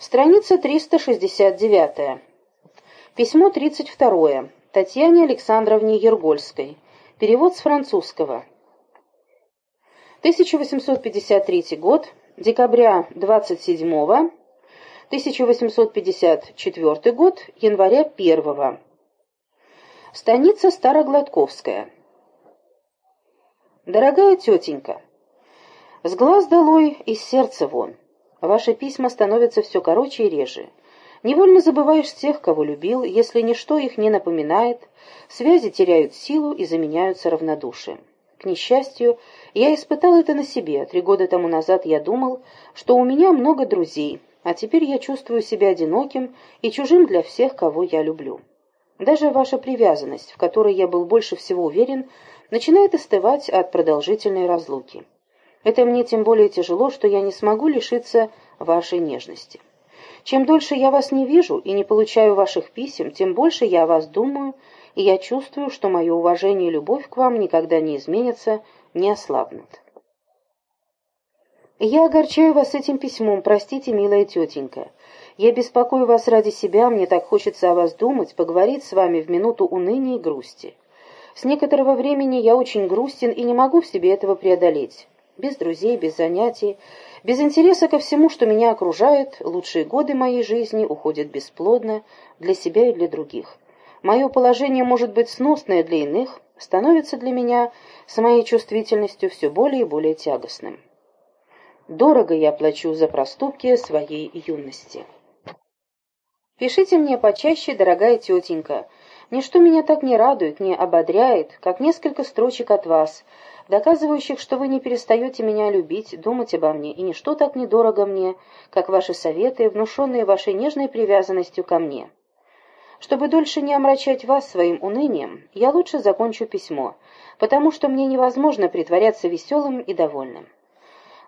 Страница 369. Письмо 32. Татьяне Александровне Ергольской. Перевод с французского. 1853 год, декабря 27 1854 год, января 1 Станица Старогладковская. Дорогая тетенька, с глаз долой, из сердца вон. Ваши письма становятся все короче и реже. Невольно забываешь тех, кого любил, если ничто их не напоминает, связи теряют силу и заменяются равнодушием. К несчастью, я испытал это на себе. Три года тому назад я думал, что у меня много друзей, а теперь я чувствую себя одиноким и чужим для всех, кого я люблю. Даже ваша привязанность, в которой я был больше всего уверен, начинает остывать от продолжительной разлуки. Это мне тем более тяжело, что я не смогу лишиться вашей нежности. Чем дольше я вас не вижу и не получаю ваших писем, тем больше я о вас думаю, и я чувствую, что мое уважение и любовь к вам никогда не изменятся, не ослабнут. Я огорчаю вас этим письмом, простите, милая тетенька. Я беспокою вас ради себя, мне так хочется о вас думать, поговорить с вами в минуту уныния и грусти. С некоторого времени я очень грустен и не могу в себе этого преодолеть без друзей, без занятий, без интереса ко всему, что меня окружает, лучшие годы моей жизни уходят бесплодно для себя и для других. Мое положение может быть сносное для иных, становится для меня с моей чувствительностью все более и более тягостным. Дорого я плачу за проступки своей юности. Пишите мне почаще, дорогая тетенька. Ничто меня так не радует, не ободряет, как несколько строчек от вас — доказывающих, что вы не перестаете меня любить, думать обо мне, и ничто так недорого мне, как ваши советы, внушенные вашей нежной привязанностью ко мне. Чтобы дольше не омрачать вас своим унынием, я лучше закончу письмо, потому что мне невозможно притворяться веселым и довольным.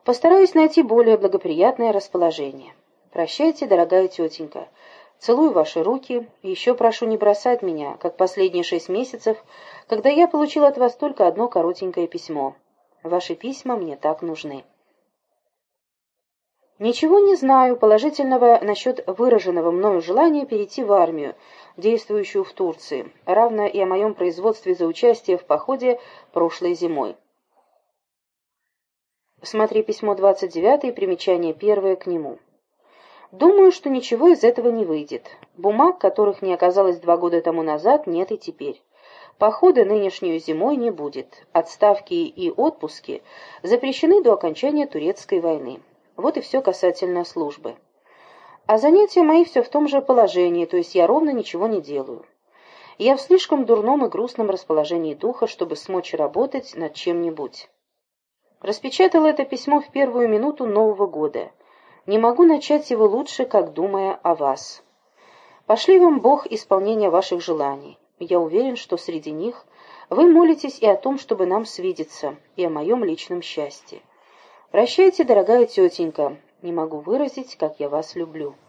Постараюсь найти более благоприятное расположение. Прощайте, дорогая тетенька. Целую ваши руки, еще прошу не бросать меня, как последние шесть месяцев, когда я получил от вас только одно коротенькое письмо. Ваши письма мне так нужны. Ничего не знаю положительного насчет выраженного мною желания перейти в армию, действующую в Турции, равно и о моем производстве за участие в походе прошлой зимой. Смотри письмо 29 и примечание первое к нему. Думаю, что ничего из этого не выйдет. Бумаг, которых не оказалось два года тому назад, нет и теперь. Похода нынешнюю зимой не будет. Отставки и отпуски запрещены до окончания турецкой войны. Вот и все касательно службы. А занятия мои все в том же положении, то есть я ровно ничего не делаю. Я в слишком дурном и грустном расположении духа, чтобы смочь работать над чем-нибудь. Распечатал это письмо в первую минуту Нового года. Не могу начать его лучше, как думая о вас. Пошли вам Бог исполнения ваших желаний. Я уверен, что среди них вы молитесь и о том, чтобы нам свидеться, и о моем личном счастье. Прощайте, дорогая тетенька, не могу выразить, как я вас люблю.